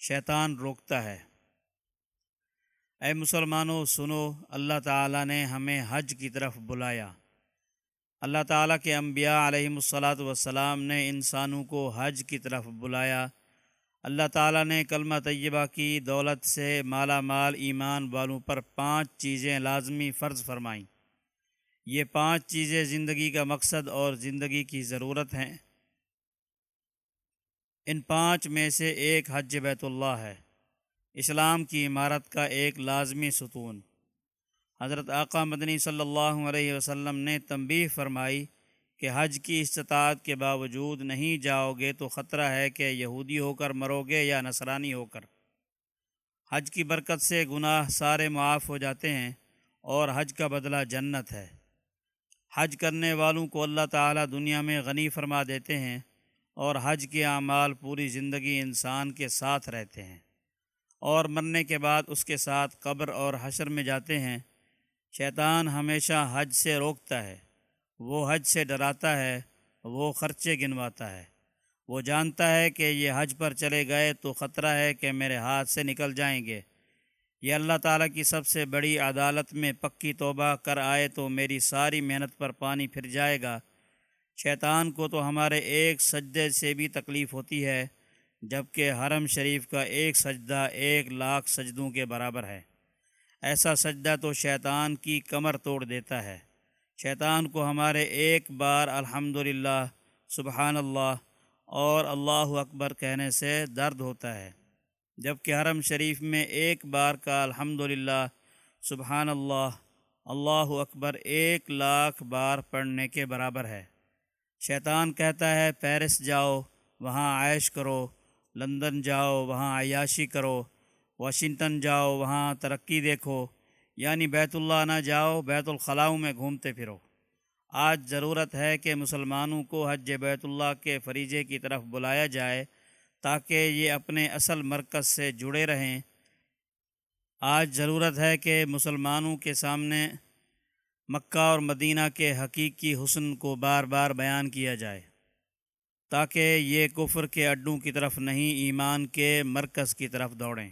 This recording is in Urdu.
شیطان روکتا ہے۔ اے مسلمانوں، سنو، اللہ تعالیٰ نے ہمیں حج کی طرف بلایا۔ اللہ تعالیٰ کے انبیاء علیہ الصلاۃ والسلام نے انسانوں کو حج کی طرف بلایا۔ اللہ تعالیٰ نے کلمہ طیبہ کی دولت سے مالا مال ایمان والوں پر پانچ چیزیں لازمی فرض فرمائیں۔ یہ پانچ چیزیں زندگی کا مقصد اور زندگی کی ضرورت ہیں۔ ان پانچ میں سے ایک حج بیت اللہ ہے۔ اسلام کی عمارت کا ایک لازمی ستون۔ حضرت آقا مدنی صلی اللہ علیہ وسلم نے تنبیہ فرمائی کہ حج کی استطاعت کے باوجود نہیں جاؤ گے تو خطرہ ہے کہ یہودی ہو کر مرو گے یا نصرانی ہو کر۔ حج کی برکت سے گناہ سارے معاف ہو جاتے ہیں اور حج کا بدلہ جنت ہے۔ حج کرنے والوں کو اللہ تعالیٰ دنیا میں غنی فرما دیتے ہیں۔ اور حج کے اعمال پوری زندگی انسان کے ساتھ رہتے ہیں۔ اور مرنے کے بعد اس کے ساتھ قبر اور حشر میں جاتے ہیں۔ شیطان ہمیشہ حج سے روکتا ہے۔ وہ حج سے ڈراتا ہے، وہ خرچے گنواتا ہے۔ وہ جانتا ہے کہ یہ حج پر چلے گئے تو خطرہ ہے کہ میرے ہاتھ سے نکل جائیں گے۔ یہ اللہ تعالیٰ کی سب سے بڑی عدالت میں پکی توبہ کر آئے تو میری ساری محنت پر پانی پھر جائے گا۔ شیطان کو تو ہمارے ایک سجدے سے بھی تکلیف ہوتی ہے، جبکہ حرم شریف کا ایک سجدہ ایک لاکھ سجدوں کے برابر ہے۔ ایسا سجدہ تو شیطان کی کمر توڑ دیتا ہے۔ شیطان کو ہمارے ایک بار الحمد سبحان اللہ اور اللہ اکبر کہنے سے درد ہوتا ہے۔ جبکہ حرم شریف میں ایک بار کا الحمد سبحان اللہ اللہ اکبر ایک لاکھ بار پڑھنے کے برابر ہے۔ شیطان کہتا ہے، پیرس جاؤ، وہاں عائش کرو، لندن جاؤ، وہاں عیاشی کرو، واشنگٹن جاؤ، وہاں ترقی دیکھو یعنی بیت اللہ نہ جاؤ، بیت الخلاؤں میں گھومتے پھرو۔ آج ضرورت ہے کہ مسلمانوں کو حج بیت اللہ کے فریضے کی طرف بلایا جائے تاکہ یہ اپنے اصل مرکز سے جڑے رہیں۔ آج ضرورت ہے کہ مسلمانوں کے سامنے مکہ اور مدینہ کے حقیقی حسن کو بار بار بیان کیا جائے، تاکہ یہ کفر کے اڈوں کی طرف نہیں، ایمان کے مرکز کی طرف دوڑیں۔